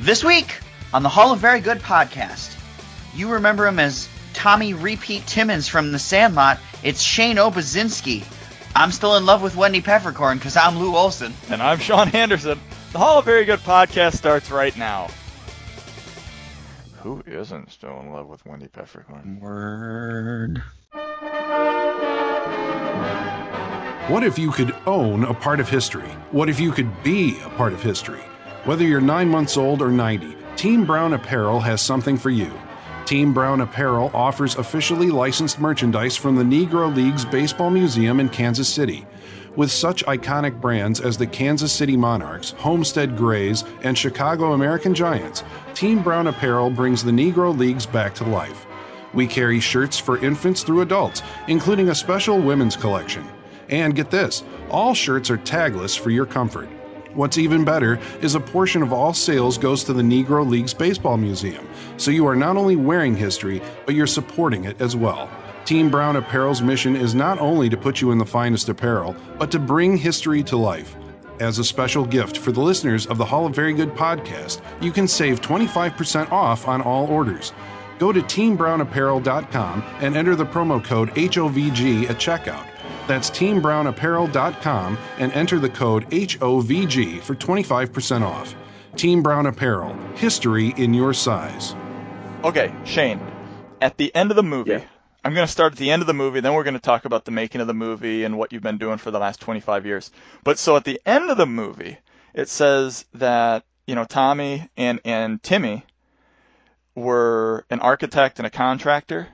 This week on the Hall of Very Good podcast, you remember him as Tommy Repeat Timmons from The Sandlot. It's Shane Obedzinski. I'm still in love with Wendy Peppercorn because I'm Lou Olson. And I'm Sean Anderson. The Hall of Very Good podcast starts right now. Who isn't still in love with Wendy Peppercorn? Word. What if you could own a part of history? What if you could be a part of history? Whether you're nine months old or 90, Team Brown Apparel has something for you. Team Brown Apparel offers officially licensed merchandise from the Negro Leagues Baseball Museum in Kansas City. With such iconic brands as the Kansas City Monarchs, Homestead Grays, and Chicago American Giants, Team Brown Apparel brings the Negro Leagues back to life. We carry shirts for infants through adults, including a special women's collection. And get this all shirts are tagless for your comfort. What's even better is a portion of all sales goes to the Negro Leagues Baseball Museum, so you are not only wearing history, but you're supporting it as well. Team Brown Apparel's mission is not only to put you in the finest apparel, but to bring history to life. As a special gift for the listeners of the Hall of Very Good podcast, you can save 25% off on all orders. Go to teambrownapparel.com and enter the promo code HOVG at checkout. That's teambrownapparel.com and enter the code HOVG for 25% off. Team Brown Apparel, history in your size. Okay, Shane, at the end of the movie, Yeah. I'm going to start at the end of the movie, then we're going to talk about the making of the movie and what you've been doing for the last 25 years. But so at the end of the movie, it says that, you know, Tommy and, and Timmy were an architect and a contractor.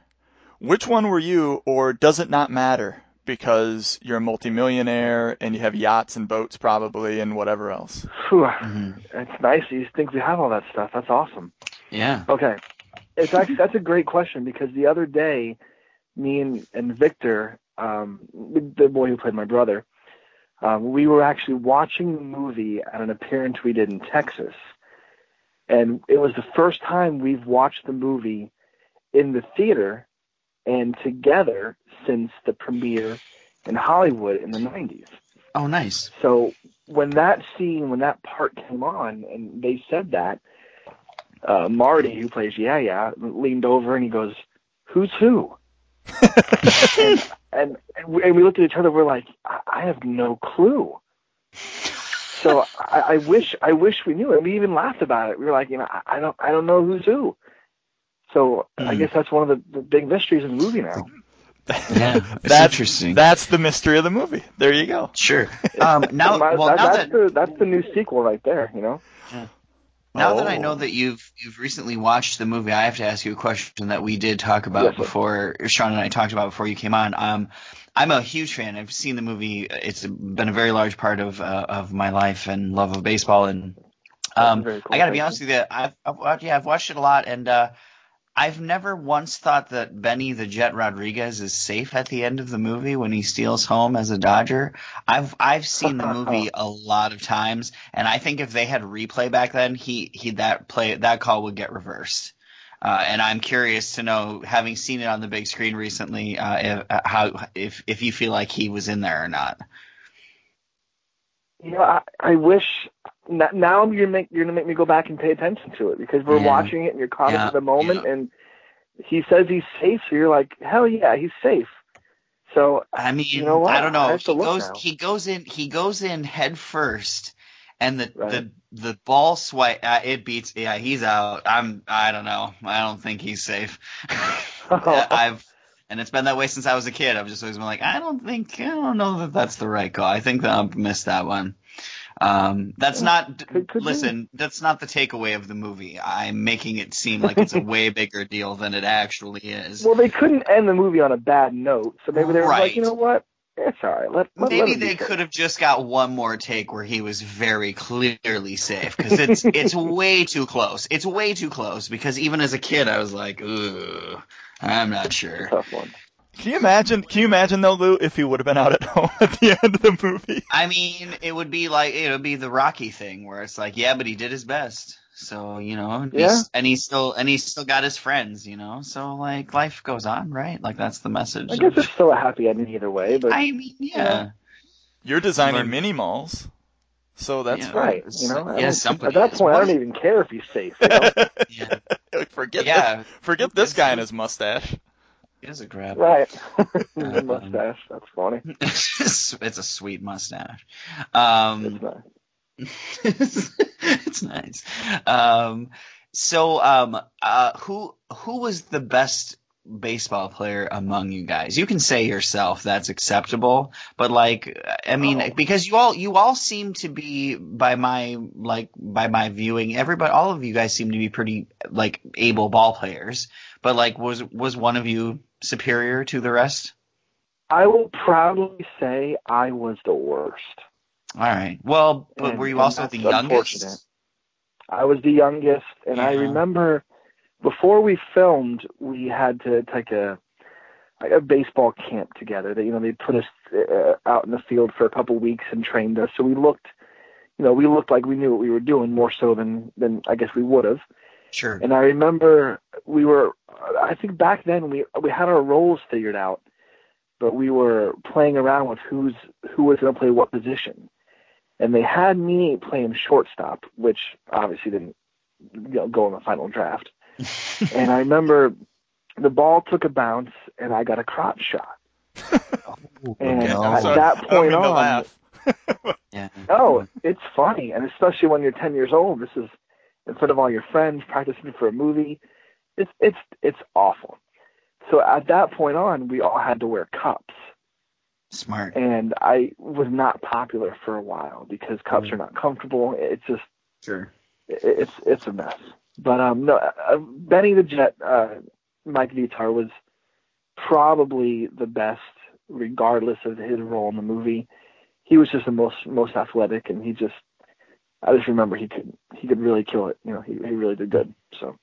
Which one were you, or does it not matter? Because you're a multimillionaire and you have yachts and boats probably and whatever else. Whew. Mhm. It's nice that you think we have all that stuff. That's awesome. Yeah. Okay. It's actually that's a great question because the other day, me and, and Victor, um, the boy who played my brother, um, we were actually watching the movie at an appearance we did in Texas, and it was the first time we've watched the movie in the theater and together since the premiere in Hollywood in the '90s. Oh, nice. So when that scene, when that part came on, and they said that, uh, Marty, who plays Yeah Yeah, leaned over and he goes, "Who's who?" and, and and we, and we looked at each other. We're like, I, I have no clue. So I, I wish I wish we knew, and we even laughed about it. We were like, you know, I, I don't I don't know who's who. So I Mhm. guess that's one of the, the big mysteries in the movie now. Yeah. It's That's- interesting. That's the mystery of the movie. There you go. sure. Um, now, My- well, that- now that's that the that's the new sequel right there. You know. Now that I Oh. know that you've you've recently watched the movie, I have to ask you a question that we did talk about Yes, sir. before Sean and I talked about before you came on. Um, I'm a huge fan. I've seen the movie. It's been a very large part of uh, of my life and love of baseball. And um, cool. I got to be honest with you, I've, I've watched, yeah, I've watched it a lot, and uh, I've never once thought that Benny the Jet Rodriguez is safe at the end of the movie when he steals home as a Dodger. I've I've seen the movie a lot of times, and I think if they had replay back then, he he that play that call would get reversed. Uh, and I'm curious to know, having seen it on the big screen recently, uh, if, uh, how if if you feel like he was in there or not. You know, I, I wish now you're make you're gonna make me go back and pay attention to it because we're Yeah. watching it and you're caught Yeah, up in the moment yeah. and he says he's safe, so you're like, hell yeah, he's safe. So I mean, You know what? I don't know. I He goes now. he goes in he goes in head first, and the Right. the the ball swipe uh, it beats. Yeah, he's out. I'm I don't know. I don't think he's safe. I've and it's been that way since I was a kid. I've just always been like, I don't think I don't know that that's the right call. I think that I missed that one. Um, that's not. Could- could be. listen, that's not the takeaway of the movie. I'm making it seem like it's a way bigger deal than it actually is. well, they couldn't end the movie on a bad note, so maybe they were Right. like, you know what, it's all right. Let, let, Maybe let they could have just got one more take where he was very clearly safe because it's it's way too close. It's way too close because even as a kid I was like, Ugh, I'm not sure. Tough one. Can you imagine? Can you imagine though, Lou, if he would have been out at home at the end of the movie? I mean, it would be like it would be the Rocky thing where it's like, yeah, but he did his best. So you know, and Yeah. he's, and he still and he still got his friends. You know, so like life goes on, right? Like that's the message. I guess it's still a happy ending either way, but I mean, yeah. You're designing Learn- mini malls. So that's Yeah. Right. it's- You know, I yeah, don't- somebody at that is. point, I don't even care if he's safe. You know? Yeah, Like, forget yeah, this, forget this guy and his mustache. He it is a grab. right. Um, mustache. That's funny. it's a sweet mustache. Um, It's nice. it's nice. Um, so, um, uh, who who was the best baseball player among you guys? You can say yourself. That's acceptable. But like, I mean, Oh. because you all you all seem to be by my like by my viewing, everybody, all of you guys seem to be pretty like able ball players. But like, was was one of you superior to the rest? I will proudly say I was the worst. All right. Well, but And- were you also the youngest? I was the youngest, and I remember before we filmed, we had to take a like a baseball camp together. They, you know, they put us uh, out in the field for a couple weeks and trained us. So we looked, you know, we looked like we knew what we were doing more so than than I guess we would have. Sure. And I remember we were, I think back then we we had our roles figured out, but we were playing around with who's who was going to play what position, and they had me playing shortstop, which obviously didn't you know, go in the final draft. and I remember the ball took a bounce and I got a crotch shot. Oh, and Okay. at that point mean on, laugh. Yeah. Oh, it's funny, and especially when you're 10 years old. This is in front of all your friends practicing for a movie. It's it's it's awful. So at that point on, we all had to wear cups, Smart. and I was not popular for a while because cups mm. are not comfortable. It's just Sure. it- it's it's a mess. But um, no, uh, Benny the Jet, uh, Mike Vitar was probably the best, regardless of his role in the movie. He was just the most most athletic, and he just I just remember he could he could really kill it. You know, he he really did good. So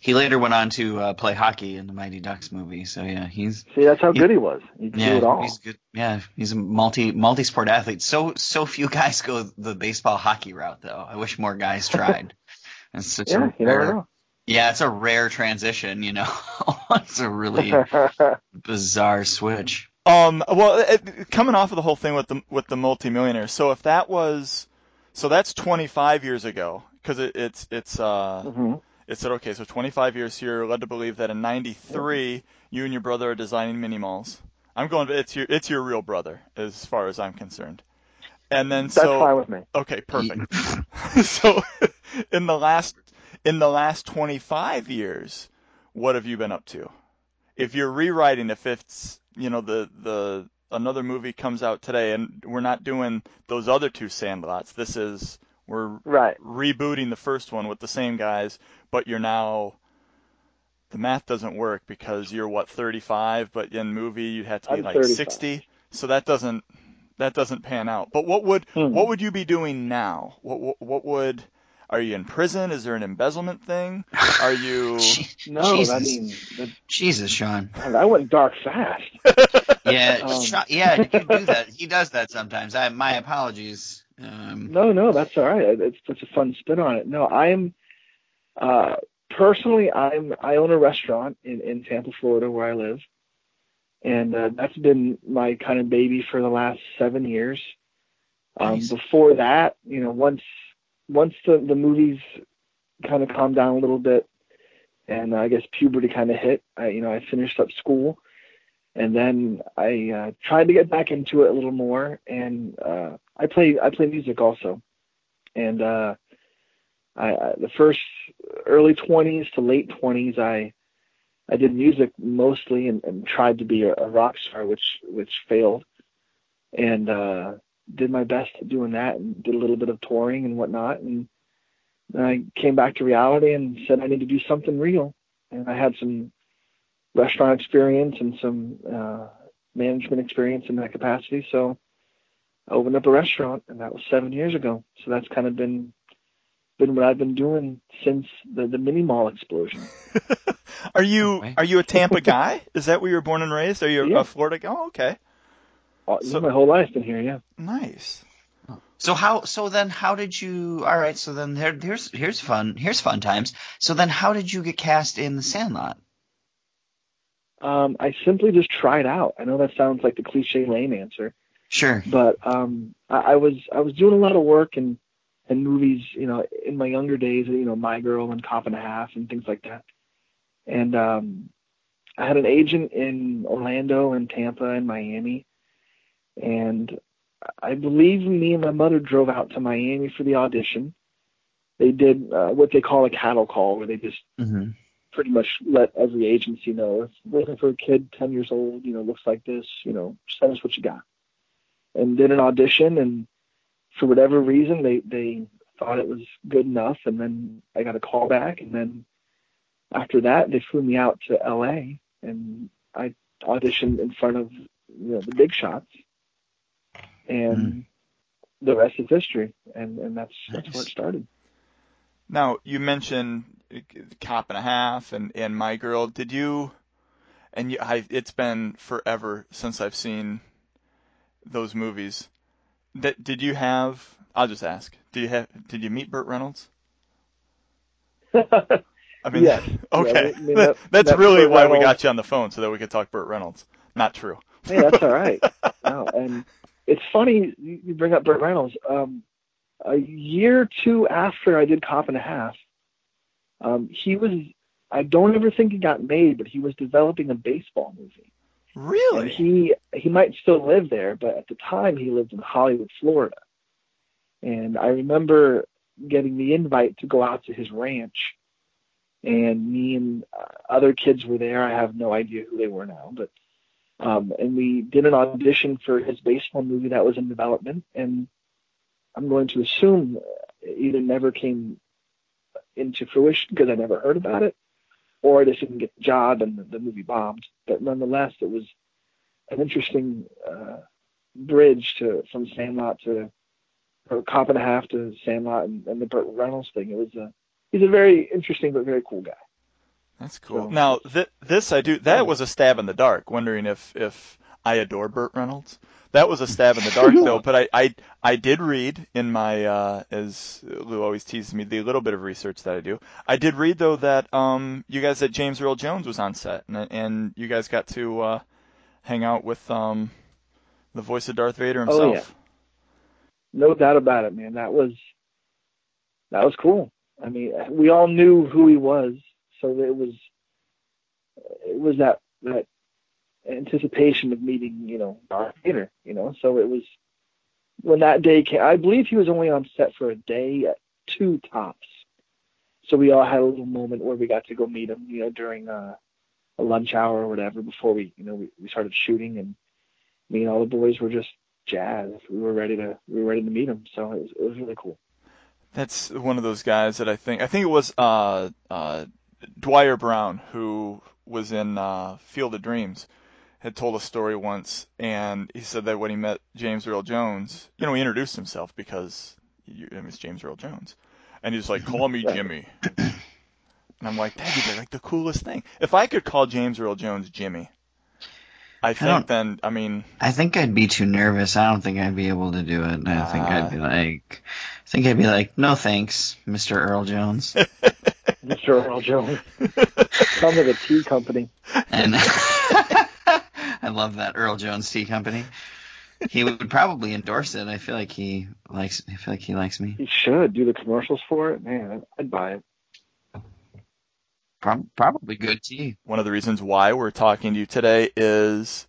He later went on to uh, play hockey in the Mighty Ducks movie. So yeah, he's see, that's how He- good he was. He could do it yeah, all. he's good. Yeah, he's a multi multi sport athlete. So so few guys go the baseball hockey route though. I wish more guys tried. It's such Yeah, a you rare, know. yeah, it's a rare transition. You know, it's a really bizarre switch. Um, well, it, coming off of the whole thing with the with the multimillionaire. So if that was, so that's 25 years ago, because it, it's it's uh hmm it said okay, so 25 years. You're led to believe that in '93 you and your brother are designing mini malls. I'm going. It's your it's your real brother, as far as I'm concerned. And then That's so fine with me. Okay, perfect. so in the last in the last 25 years, what have you been up to? If you're rewriting, the fifth, you know the the another movie comes out today, and we're not doing those other two Sandlots. This is we're Right. rebooting the first one with the same guys, but you're now the math doesn't work because you're what 35, but in movie you'd have to be I'm like 35. 60. So that doesn't that doesn't pan out. But what would Hmm. what would you be doing now? What, what what would are you in prison? Is there an embezzlement thing? Are you No, Jesus. I mean that, Jesus, Sean. I went dark fast. Yeah, Um, Sean, yeah, you do that. He does that sometimes. I my apologies. Um, No, no, that's all right. It's such a fun spin on it. No, I'm uh, personally, I'm I own a restaurant in in Tampa, Florida, where I live, and uh, that's been my kind of baby for the last seven years. Um, Nice. Before that, you know, once once the the movies kind of calmed down a little bit, and I guess puberty kind of hit, I you know I finished up school, and then I uh, tried to get back into it a little more, and uh, I play I play music also, and uh, I, I the first early twenties to late twenties I I did music mostly and, and tried to be a, a rock star, which which failed, and uh, did my best at doing that and did a little bit of touring and whatnot, and then I came back to reality and said I need to do something real, and I had some restaurant experience and some uh, management experience in that capacity, so I opened up a restaurant, and that was seven years ago. So that's kind of been been what I've been doing since the the mini mall explosion. are you are you a Tampa guy? Is that where you were born and raised? Are you Yeah. a Florida guy? Oh, okay. All- So- my whole life been here, yeah. Nice. so how? So then, how did you? All right. So then, there, here's here's fun. Here's fun times. So then, how did you get cast in The Sandlot? Um, I simply just tried out. I know that sounds like the cliche lame answer, Sure. But um, I, I was I was doing a lot of work and and movies, you know, in my younger days, you know, My Girl and Cop and a Half and things like that. And um, I had an agent in Orlando and Tampa and Miami, and I believe me and my mother drove out to Miami for the audition. They did uh, what they call a cattle call, where they just hmm pretty much let every agency know if you're looking for a kid 10 years old, you know, looks like this, you know, send us what you got. And did an audition, and for whatever reason, they they thought it was good enough, and then I got a call back, and then after that, they flew me out to L.A. and I auditioned in front of you know the big shots, and Mm. the rest is history, and and that's that's where it started. Now you mentioned Cop and a Half and and My Girl. Did you? And you, I, it's been forever since I've seen those movies. That did you have? I'll just ask. Did you have? Did you meet Burt Reynolds? I mean, Yes. okay. Yeah, we- we That- met- that's really Burt why we got you on the phone so that we could talk Burt Reynolds. Not true. Hey, that's all right. no, and it's funny you bring up Burt Reynolds. Um, a year or two after I did Cop and a Half, um, he was. I don't ever think he got made, but he was developing a baseball movie. And Really? he he might still live there, but at the time he lived in Hollywood, Florida. And I remember getting the invite to go out to his ranch, and me and uh, other kids were there. I have no idea who they were now, but um, and we did an audition for his baseball movie that was in development, and I'm going to assume it either never came into fruition because I never heard about it, or I just didn't get the job and the, the movie bombed. But nonetheless, it was an interesting uh, bridge to from Sandlot to or Cop and a Half to Sandlot and, and the Burt Reynolds thing. It was a he's a very interesting but very cool guy. That's cool. So- now, th- this I do. That was a stab in the dark. Wondering if if I adore Burt Reynolds. That was a stab in the dark, though. But I I, I did read in my uh, as Lou always teases me the little bit of research that I do. I did read though that um you guys that James Earl Jones was on set and and you guys got to uh, hang out with um the voice of Darth Vader himself. Oh, yeah. No doubt about it, man. That was that was cool. I mean, we all knew who he was, so it was it was that that anticipation of meeting, you know, Darth Vader. You know, so it was when that day came. I believe he was only on set for a day, at two tops. So we all had a little moment where we got to go meet him, you know, during uh, a lunch hour or whatever before we, you know, we, we started shooting, and me and all the boys were just jazzed. We were ready to we were ready to meet him. So it was it was really cool. That's one of those guys that I think I think it was uh, uh, Dwier Brown who was in uh, Field of Dreams had told a story once, and he said that when he met James Earl Jones, you know, he introduced himself because you, I mean, it's James Earl Jones, and he's like, "Call me Jimmy," and I'm like, "That'd be like the coolest thing." If I could call James Earl Jones Jimmy, I think don't- then I mean, I think I'd be too nervous. I don't think I'd be able to do it. I think. I'd be like, I think I'd be like, no thanks, Mr. Earl Jones. Mr. Earl Jones, come to the tea company. And I love that Earl Jones Tea Company. He would probably endorse it. I feel like he likes. I feel like he likes me. He should do the commercials for it. Man, I'd buy it. Prob- probably good tea. one of the reasons why we're talking to you today is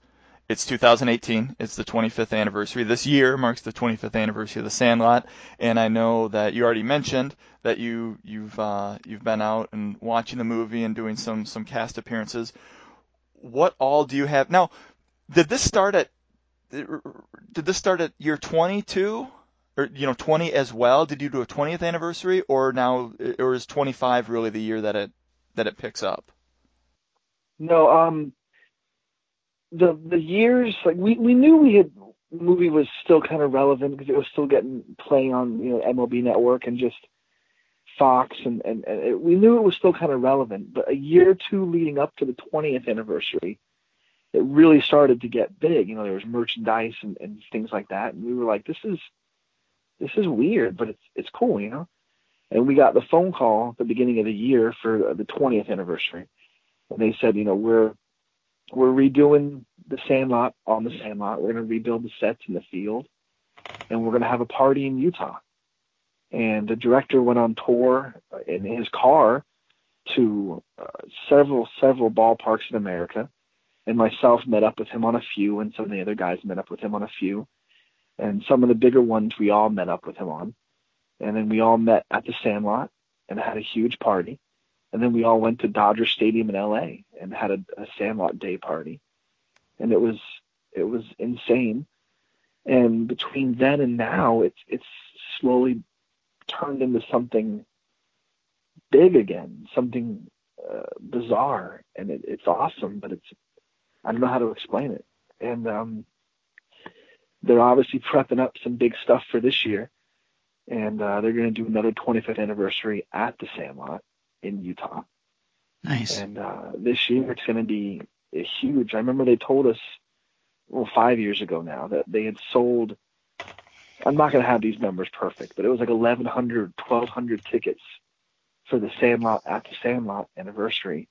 it's 2018. It's the 25th anniversary. This year marks the 25th anniversary of The Sandlot, and I know that you already mentioned that you you've uh, you've been out and watching the movie and doing some some cast appearances. What all do you have now? Did this start at did this start at year 22? Or you know 20 as well? Did you do a 20th anniversary, or now, or is 25 really the year that it that it picks up? No, um, the the years like we we knew we had movie was still kind of relevant because it was still getting playing on you know MLB Network and just Fox and and, and it, we knew it was still kind of relevant. But a year or two leading up to the 20th anniversary, it really started to get big. You know, there was merchandise and, and things like that, and we were like, this is this is weird, but it's it's cool, you know. And we got the phone call at the beginning of the year for the 20th anniversary and they said, you know, we're we're redoing the Sandlot on the Sandlot. We're going to rebuild the sets in the field, and we're going to have a party in Utah. And the director went on tour in his car to uh, several several ballparks in America, and myself met up with him on a few, and some of the other guys met up with him on a few, and some of the bigger ones we all met up with him on, and then we all met at the Sandlot and had a huge party, and then we all went to Dodger Stadium in L.A. and had a, a Sandlot Day party, and it was it was insane. And between then and now, it's it's slowly turned into something big again, something uh, bizarre, and it, it's awesome. But it's I don't know how to explain it. And um, they're obviously prepping up some big stuff for this year, and uh, they're going to do another 25th anniversary at the Sandlot in Utah. Nice. And uh, this year it's going to be huge. I remember they told us, well, five years ago now, that they had sold. I'm not going to have these numbers perfect, but it was like 1,100, 1,200 tickets for the Sandlot at the Sandlot anniversary.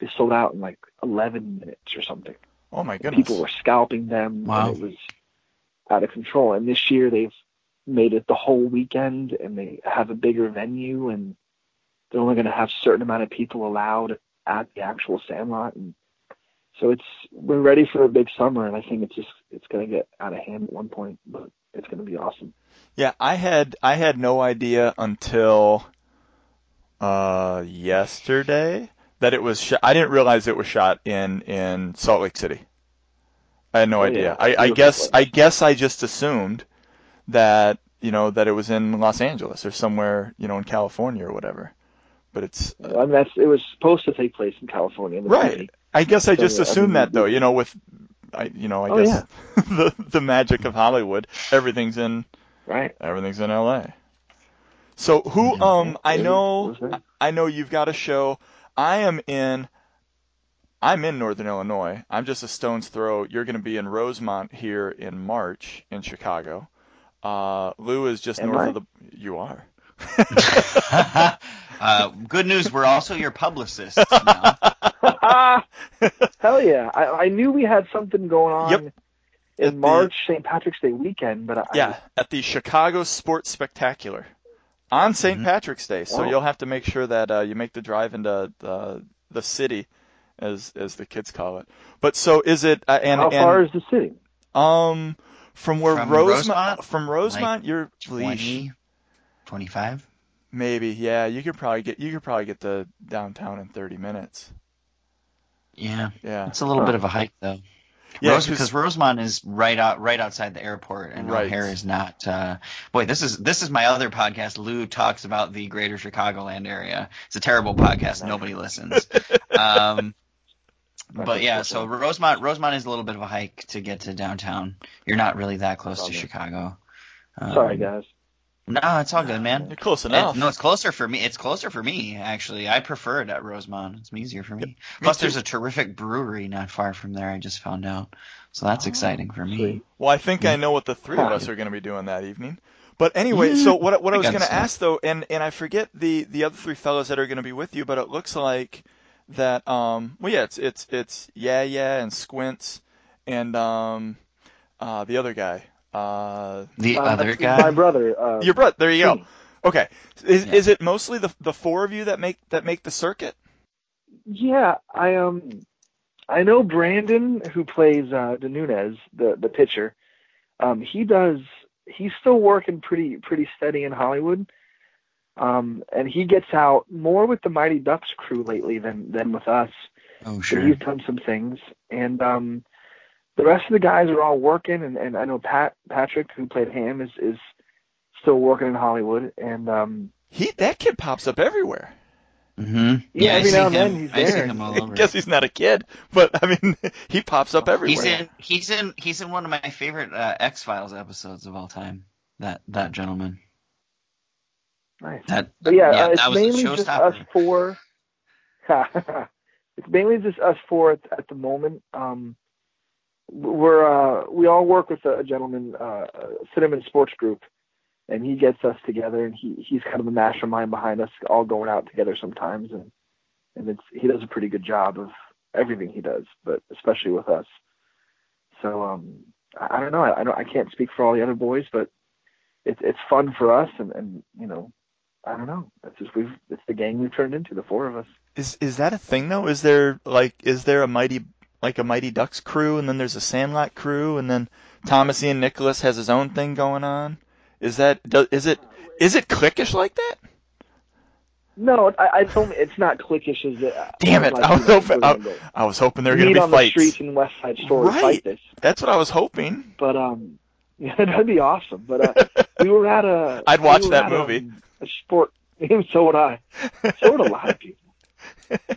They sold out in like 11 minutes or something. Oh my goodness. People were scalping them. Wow. And it was out of control. And this year they've made it the whole weekend and they have a bigger venue and they're only going to have a certain amount of people allowed at the actual Sandlot. And so it's, we're ready for a big summer. And I think it's just, it's going to get out of hand at one point, but it's going to be awesome. Yeah, I had I had no idea until uh yesterday that it was shot. I didn't realize it was shot in in Salt Lake City. I had no Oh, idea. yeah. I, I guess place. I guess I just assumed that you know that it was in Los Angeles or somewhere you know in California or whatever. But it's I mean, that's, it was supposed to take place in California. In the right. city. I guess I So, just yeah, I assumed mean, that though. You know with I you know I Oh, guess the the magic of Hollywood. Everything's in Right. everything's in L.A. So who Mhm. um I know it was there. I know you've got a show. I am in. I'm in Northern Illinois. I'm just a stone's throw. You're going to be in Rosemont here in March in Chicago. Uh, Lou is just Am north I? of the. You are. uh, good news, we're also your publicists now. Hell yeah! I, I knew we had something going on Yep. At in the- March, St. Patrick's Day weekend, but I, Yeah, at the Chicago Sports Spectacular on saint Mhm. Patrick's Day. So Wow. you'll have to make sure that uh, you make the drive into the the city, as as the kids call it. But so is it? Uh, and how and far is the city? um from where From Rosemont, Rosemont? from Rosemont you're leash. 20, 25? Maybe, yeah. You could probably get you could probably get to downtown in 30 minutes. Yeah, Yeah. it's a little Huh. bit of a hike though. Yeah, Rose, 'cause- because Rosemont is right out, right outside the airport, and Right. O'Hare is not. Uh, boy, this is this is my other podcast. Lou talks about the Greater Chicagoland area. It's a terrible podcast. Nobody listens. Um, but yeah, so Rosemont, Rosemont is a little bit of a hike to get to downtown. You're not really that close to Chicago. Um, Sorry, guys. No, it's all good, man. You're close It- enough. no, it's closer for me. It's closer for me, actually. I prefer it at Rosemont. It's easier for me. Plus, too. there's a terrific brewery not far from there. I just found out, so that's Oh, exciting for me. sweet. Well, I think I know what the three of us are going to be doing that evening. But anyway, so what what I I was going to ask though, and and I forget the the other three fellows that are going to be with you, but it looks like that um well yeah it's it's it's yeah yeah and squints and um uh the other guy uh The Uh, other guy. my brother. Uh, your brother there you go okay is Yeah. is it mostly the the four of you that make that make the circuit Yeah, I um, I know Brandon who plays uh, DeNunez, the the pitcher. Um, he does. He's still working pretty pretty steady in Hollywood. Um, and he gets out more with the Mighty Ducks crew lately than than with us. Oh So sure. he's done some things, and um, the rest of the guys are all working. And, and I know Pat Patrick, who played Ham, is is still working in Hollywood. And um, he that kid pops up everywhere hmm Yeah, I every see now and him. then he's I see there. him all I guess he's not a kid but I mean he pops up everywhere He's in. He's in. He's in one of my favorite uh, X Files episodes of all time. That that gentleman. nice. That. But yeah, uh, that it's was the mainly just us showstopper. four. it's mainly just us four at, at the moment. Um, we're uh, we all work with a gentleman, uh, Cinnamon Sports Group, and he gets us together, and he he's kind of the mastermind behind us all going out together sometimes, and and it's he does a pretty good job of everything he does, but especially with us. So um, I, I don't know. I, I don't. I can't speak for all the other boys, but it's it's fun for us, and and you know, I don't know. It's just we've it's the gang we've turned into, the four of us. Is is that a thing though? Is there like is there a mighty like a Mighty Ducks crew, and then there's a Sandlot crew, and then Thomas Ian Nicholas has his own thing going on? Is that does, is it is it cliquish like that? No, I, I told me it's not cliquish as it. Damn it! like, I was hoping I, I was hoping there were gonna be on the fights. streets in West Side Story Right. fight this. That's what I was hoping. But um, yeah, that'd be awesome. But uh, we were at a. I'd watch we that movie. um, a sport. so would I. So would a lot of people.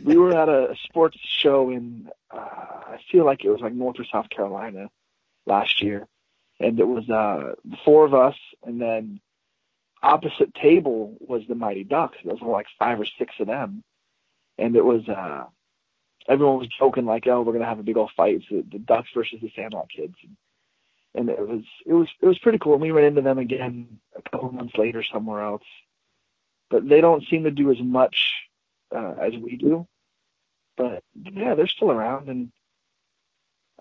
We were at a sports show in. Uh, I feel like it was like North or South Carolina last year, and it was uh four of us, and then opposite table was the Mighty Ducks. There was like five or six of them, and it was uh everyone was joking like, "Oh, we're gonna have a big old fight. The, the Ducks versus the Sandlot kids." And, and it was it was it was pretty cool. And we ran into them again a couple months later somewhere else, but they don't seem to do as much uh, as we do. But yeah, they're still around, and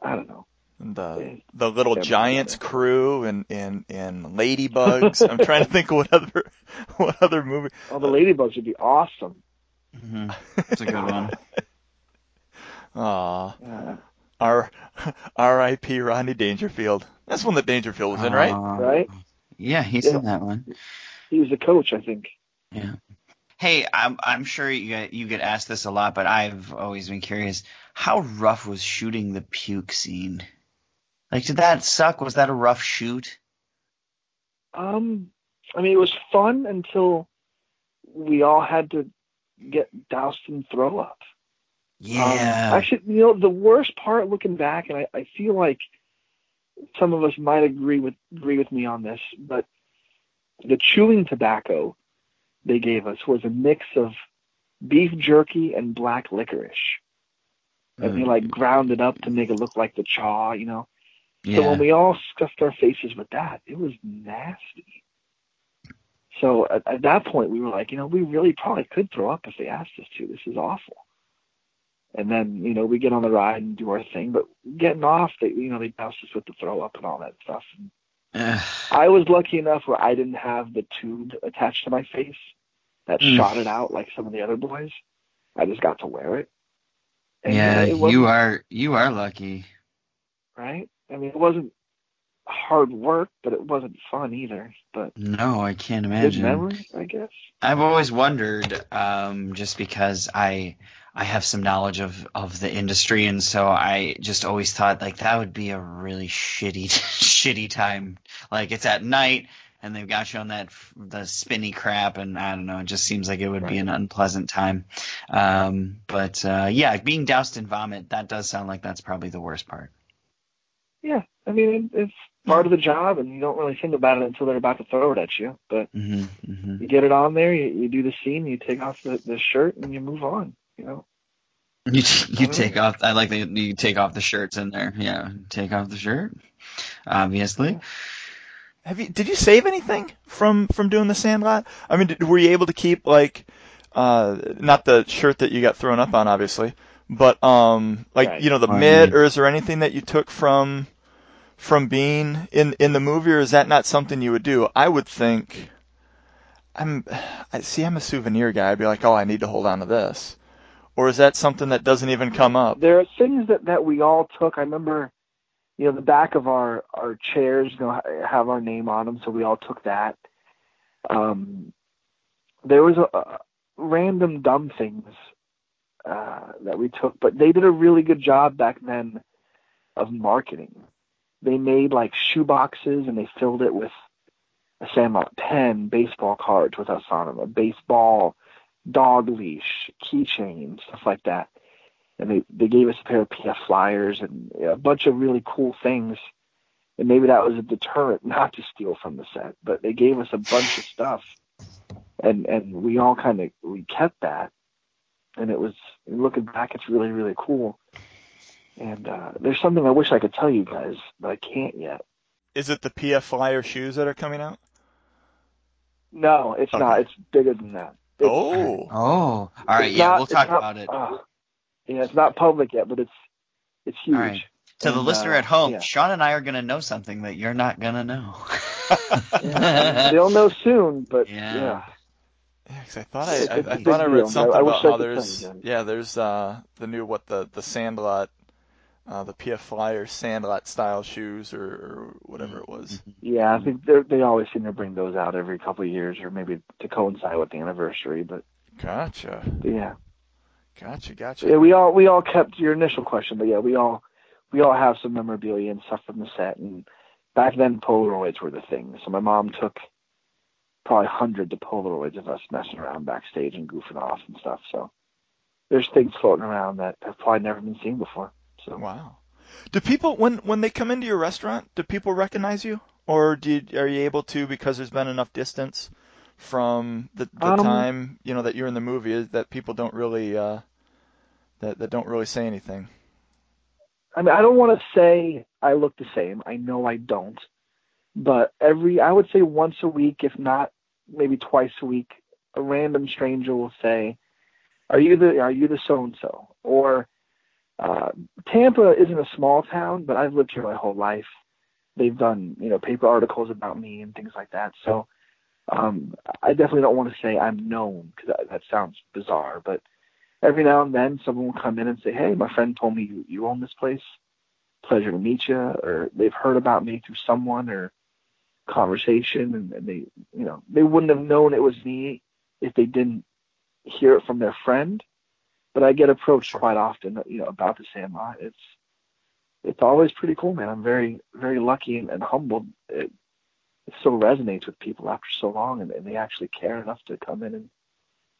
I don't know. And the the little Yeah, Giants yeah. crew and and and Ladybugs. I'm trying to think what other what other movie. Oh, the Ladybugs would be awesome. hmm That's a good one. Aw, Uh, R R.I.P. Rodney Dangerfield. That's one that Dangerfield was in, right? Uh, Right? Yeah, he's Yeah. in that one. he was the coach, I think. Hey, I'm I'm sure you get you get asked this a lot, but I've always been curious. How rough was shooting the puke scene? Like, did that suck? Was that a rough shoot? Um, I mean, it was fun until we all had to get doused in throw up. Yeah. Um, actually, you know, the worst part looking back, and I, I feel like some of us might agree with agree with me on this, but the chewing tobacco they gave us was a mix of beef jerky and black licorice. And they like mm. ground it up to make it look like the chaw, you know. yeah. So when we all scuffed our faces with that, it was nasty. So at, at that point, we were like, you know, we really probably could throw up if they asked us to. This is awful. And then, you know, we get on the ride and do our thing, but getting off, they, you know, they doused us with the throw up and all that stuff. And I was lucky enough where I didn't have the tube attached to my face that Mm. shot it out like some of the other boys. I just got to wear it. And, yeah, it you are you are lucky. right? I mean, it wasn't hard work, but it wasn't fun either. But No, I can't imagine. good memories, I guess. I've always wondered, um, just because I I have some knowledge of, of the industry, and so I just always thought like that would be a really shitty shitty time. Like it's at night, and they've got you on that the spinny crap, and I don't know. It just seems like it would be an unpleasant time. Um, but uh, yeah, being doused in vomit that does sound like that's probably the worst part. Yeah, I mean, it's part of the job, and you don't really think about it until they're about to throw it at you. But hmm hmm you get it on there, you, you do the scene, you take off the, the shirt, and you move on. You know. You you take off. I like that you take off the shirts in there. Yeah, take off the shirt. Obviously. Have you did you save anything from from doing the Sandlot? I mean, did, were you able to keep like uh not the shirt that you got thrown up on, obviously, but um like Right. you know the Right. mitt, or is there anything that you took from from being in in the movie, or is that not something you would do? I would think. I'm I see. I'm a souvenir guy. I'd be like, oh, I need to hold on to this, or is that something that doesn't even come up? There are things that that we all took. I remember, you know, the back of our our chairs, you know, have our name on them, so we all took that. Um, there was a, a random dumb things uh, that we took, but they did a really good job back then of marketing. They made like shoe boxes and they filled it with a Sandlot pen, baseball cards with us on them, a baseball, dog leash, keychain, stuff like that and they they gave us a pair of PF flyers and a bunch of really cool things. And maybe that was a deterrent not to steal from the set, but they gave us a bunch of stuff, and and we all kind of we kept that, and it was looking back, it's really really cool. And uh, there's something I wish I could tell you guys, but I can't yet. Is it the PF Flyer shoes that are coming out? No, it's Okay. not. It's bigger than that. It's, Oh, Oh, all right. Yeah, not- we'll talk not- about it. uh, Yeah, it's not public yet, but it's it's huge. All right. To the listener uh, at home, yeah. Sean and I are going to know something that you're not going to know. Yeah, they'll know soon, but Yeah. yeah. Yeah, 'cause I thought I, It's I, a I big thought I read something I- I about I how there's yeah there's uh the new what the the Sandlot uh the PF Flyer Sandlot style shoes or, or whatever it was. Yeah, I think they they always seem to bring those out every couple of years, or maybe to coincide with the anniversary. But, Gotcha, but yeah, gotcha, gotcha. yeah, we all we all kept your initial question, but yeah, we all we all have some memorabilia and stuff from the set. And back then, Polaroids were the thing. So my mom took probably hundreds of Polaroids of us messing around backstage and goofing off and stuff. So there's things floating around that have probably never been seen before. So Wow. Do people when when they come into your restaurant, do people recognize you, or do you, are you able to because there's been enough distance from the, the Um, time you know that you're in the movie that people don't really uh that that don't really say anything. I mean, I don't want to say I look the same. I know I don't. But every, I would say once a week, if not maybe twice a week, a random stranger will say, "Are you the Are you the so and so?" Or uh, Tampa isn't a small town, but I've lived here my whole life. They've done you know paper articles about me and things like that. So um, I definitely don't want to say I'm known because that, that sounds bizarre. But every now and then, someone will come in and say, "Hey, my friend told me you, you own this place. Pleasure to meet you." Or they've heard about me through someone or conversation, and, and they, you know, they wouldn't have known it was me if they didn't hear it from their friend. But I get approached quite often, you know, about the Sandlot. It's it's always pretty cool, man. I'm very very lucky and, and humbled. It, it still resonates with people after so long, and, and they actually care enough to come in and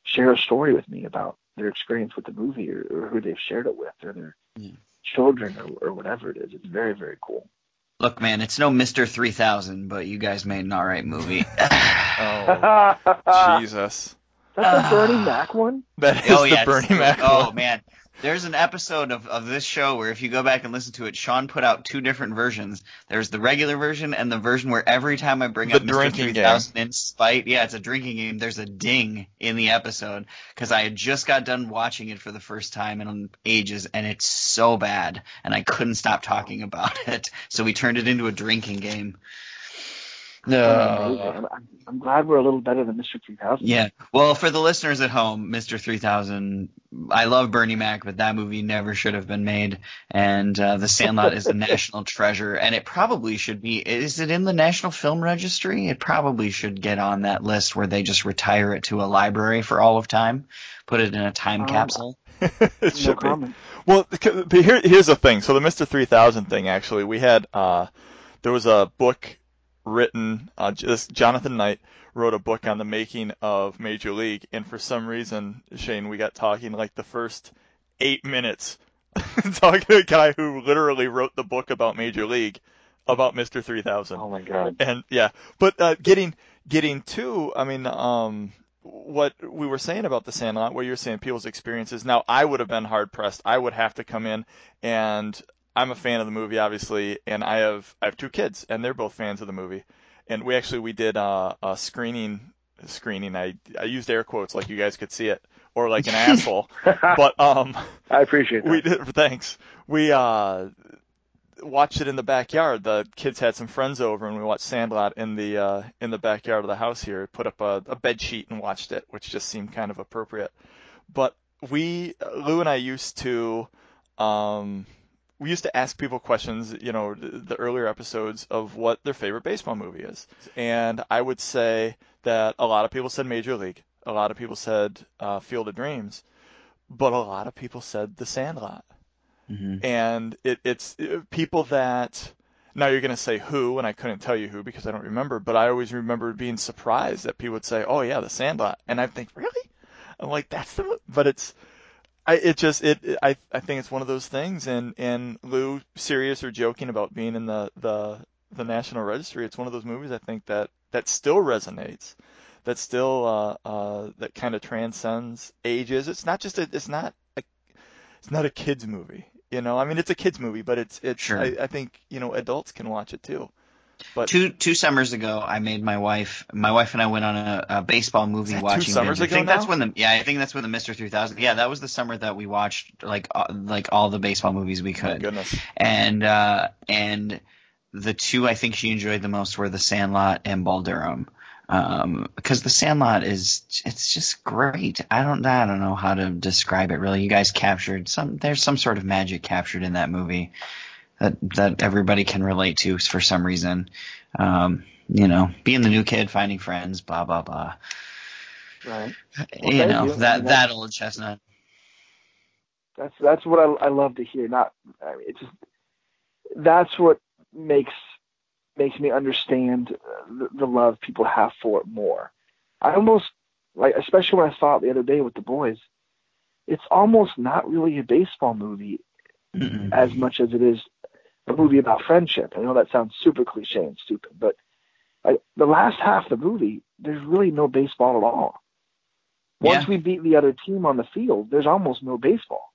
share a story with me about their experience with the movie or, or who they've shared it with or their Yeah. children or, or whatever it is. It's very very cool. Look, man, it's no Mr. 3000, but you guys made an alright movie. Oh, Jesus! That's the a Bernie Mac one. That oh, is oh, the yeah. Bernie Mac Oh, one. man. There's an episode of, of this show where if you go back and listen to it, Sean put out two different versions. There's the regular version and the version where every time I bring The up Mr. drinking 3000 in spite, yeah, it's a drinking game. There's a ding in the episode because I had just got done watching it for the first time in ages and it's so bad and I couldn't stop talking about it. So we turned it into a drinking game. Amazing. I'm, I'm- I'm glad we're a little better than Mr. 3000. Yeah. Well, for the listeners at home, Mr. 3000, I love Bernie Mac, but that movie never should have been made. And uh, The Sandlot is a national treasure, and it probably should be. Is it in the National Film Registry? It probably should get on that list where they just retire it to a library for all of time, put it in a time Um, capsule. it No should be. Well, here, here's the thing. So the Mr. 3000 thing, actually, we had, uh, there was a book written, uh, just Jonathan Knight wrote a book on the making of Major League, and for some reason, Shane, we got talking like the first eight minutes, talking to a guy who literally wrote the book about Major League, about Mr. 3000 Oh my god. and yeah, but uh, getting getting to, I mean, um, what we were saying about the Sandlot, where you're saying people's experiences. Now, I would have been hard pressed. I would have to come in, and I'm a fan of the movie, obviously, and I have I have two kids, and they're both fans of the movie. And we actually we did uh, a screening screening. I I used air quotes like you guys could see it, or like an asshole. But um, I appreciate that. we did. Thanks. We uh watched it in the backyard. The kids had some friends over, and we watched Sandlot in the uh in the backyard of the house here. Put up a, a bed sheet and watched it, which just seemed kind of appropriate. But we, Lou and I, used to um we used to ask people questions, you know, the, the earlier episodes of what their favorite baseball movie is. And I would say that a lot of people said Major League. A lot of people said uh, Field of Dreams. But a lot of people said The Sandlot. hmm And it, it's uh, people that. Now you're going to say who, and I couldn't tell you who because I don't remember, but I always remember being surprised that people would say, oh, yeah, The Sandlot. And I think, really? I'm like, that's the. But it's. I, it just it, I I think it's one of those things and and Lou serious or joking about being in the the the National Registry it's one of those movies I think that that still resonates that still uh uh that kind of transcends ages. It's not just a it's not a it's not a kids movie you know? I mean it's a kids movie but it's it's Sure. I, I think you know adults can watch it too But two two summers ago, I made my wife. My wife and I went on a, a baseball movie that two watching. summers ago I think that's now? when the yeah. I think that's when the Mister 3000. Yeah, that was the summer that we watched like uh, like all the baseball movies we could. goodness. and uh, and the two I think she enjoyed the most were The Sandlot and Bull Durham. Um, because The Sandlot is it's just great. I don't I don't know how to describe it really. You guys captured some there's some sort of magic captured in that movie that that everybody can relate to for some reason. Um, you know, being the new kid, finding friends, blah blah blah. Right. you know you. that that old chestnut. That's that's what I, I love to hear. Not I mean, it's just that's what makes makes me understand the, the love people have for it more. I almost like, especially when I saw it the other day with the boys. It's almost not really a baseball movie Mm-mm. as much as it is a movie about friendship. I know that sounds super cliche and stupid, but I, the last half of the movie, there's really no baseball at all. Once Yeah. we beat the other team on the field, there's almost no baseball.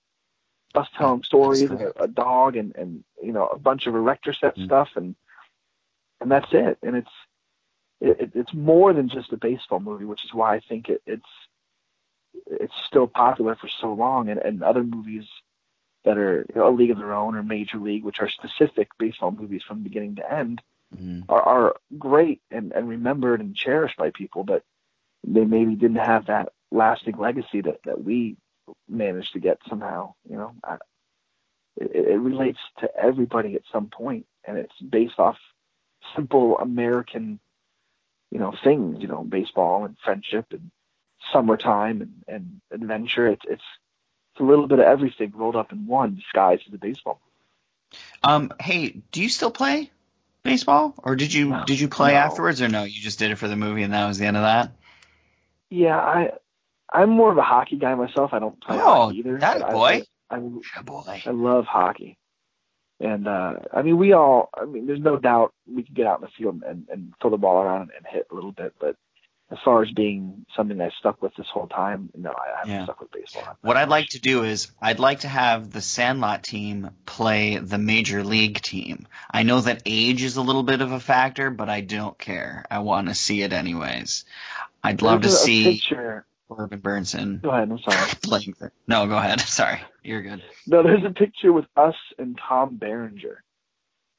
Us telling stories and a, a dog and, and you know a bunch of erector set Mm. stuff and and that's it. And it's it, it's more than just a baseball movie, which is why I think it, it's it's still popular for so long. And, and other movies that are you know, a league of their own or major league, which are specific baseball movies from beginning to end, Mhm. are, are great and, and remembered and cherished by people, but they maybe didn't have that lasting legacy that, that we managed to get somehow. You know, I, it, it relates to everybody at some point, and it's based off simple American, you know, things. You know, baseball and friendship and summertime and, and adventure. It's it's a little bit of everything rolled up in one, disguised as a baseball. Um, hey, do you still play baseball, or did you No. did you play No. afterwards, or no? You just did it for the movie, and that was the end of that. Yeah, I I'm more of a hockey guy myself. I don't play Oh, hockey either. that but I- boy. I, I, boy. I love hockey. And uh I mean we all I mean there's no doubt we could get out in the field and, and throw the ball around and, hit a little bit, but as far as being something I stuck with this whole time, no, I haven't Yeah. stuck with baseball. What I'd like to do is I'd like to have the Sandlot team play the major league team. I know that age is a little bit of a factor, but I don't care. I want to see it anyways. I'd love to There's a- a see picture. Corbin Bernsen Go ahead, I'm sorry. playing. The, no, go ahead. Sorry, you're good. No, there's a picture with us and Tom Berenger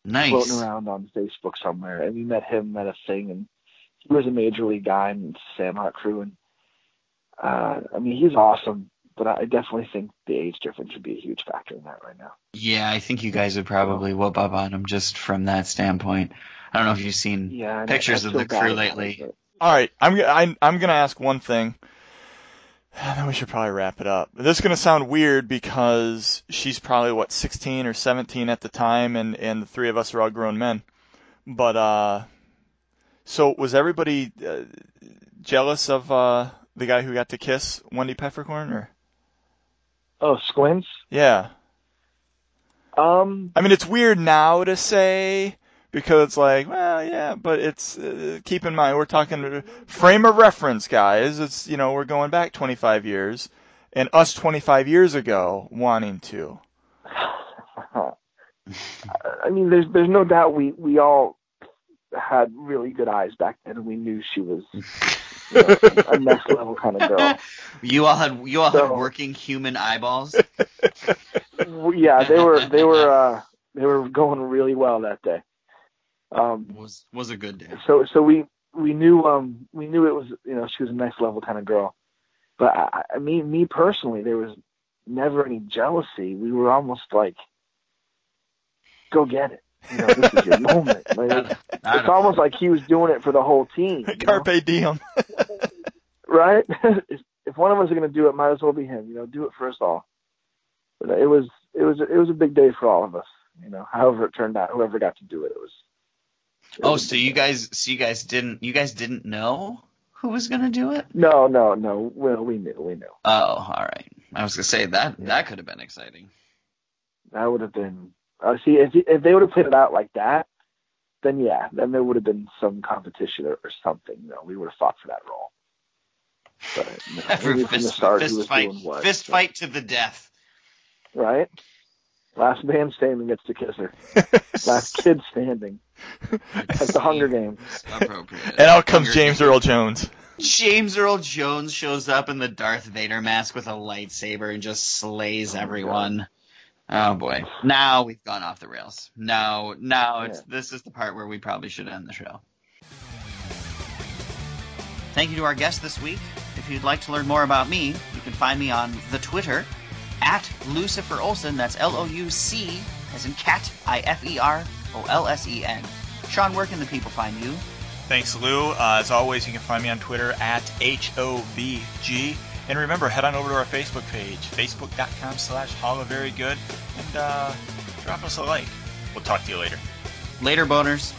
Nice. floating around on Facebook somewhere, and we met him at a thing, and he was a major league guy in Sandlot crew, and uh, I mean he's awesome, but I definitely think the age difference would be a huge factor in that right now. Yeah, I think you guys would probably whoop up on him just from that standpoint. I don't know if you've seen Yeah, Pictures of the crew about it, lately. All right, I'm g- I'm I'm gonna ask one thing. And then we should probably wrap it up. This is gonna sound weird because she's probably what 16 or 17 at the time, and and the three of us are all grown men. But uh, so was everybody uh, jealous of uh the guy who got to kiss Wendy Peppercorn? Or Oh, Squints. yeah, Um, I mean it's weird now to say because it's like, well, yeah, but it's uh, keep in mind we're talking frame of reference, guys. It's you know we're going back 25 years, and us 25 years ago wanting to. I mean, there's there's no doubt we we all had really good eyes back then, and we knew she was you know, a next level kind of girl. You all had you all had working human eyeballs. Yeah, they were they were uh, they were going really well that day. Um, was was a good day. so so we we knew um we knew it was you know she was a next level kind of girl, but I, I mean me personally there was never any jealousy. We were almost like, go get it. You know, this is your moment. Like, it's, I it's don't- almost like he was doing it for the whole team. you know? Carpe diem. right? if, if one of us is going to do it, might as well be him. You know, do it for us all. But it was it was it was a big day for all of us. You know, however it turned out, whoever got to do it, it was. it Oh, was so you guys, so you guys didn't, you guys didn't know who was gonna do it? No, no, no. Well, we knew, we knew. Oh, all right. I was gonna say that that could have been exciting. That would have been. Uh, see, if if they would have played it out like that, then yeah, then there would have been some competition or, or something. You know, we would have fought for that role. But no, we For knew the fist, start fist fight, what. fist so- fight to the death. right? Last man standing gets to kiss her. Last kid standing. Like the Hunger Games. Appropriate. And out comes Hunger James Games. Earl Jones. James Earl Jones shows up in the Darth Vader mask with a lightsaber and just slays oh everyone. Oh boy. Now we've gone off the rails. Now now it's yeah. this is the part where we probably should end the show. Thank you to our guest this week. If you'd like to learn more about me, you can find me on the Twitter at Loucifer Olsen. That's L O U C as in cat, I F E R O L S E N. Sean, where can the people find you? Thanks, Lou. Uh, as always, you can find me on Twitter at HOVG. And remember, head on over to our Facebook page, facebook.com slash Good, and uh, drop us a like. We'll talk to you later. Later, boners.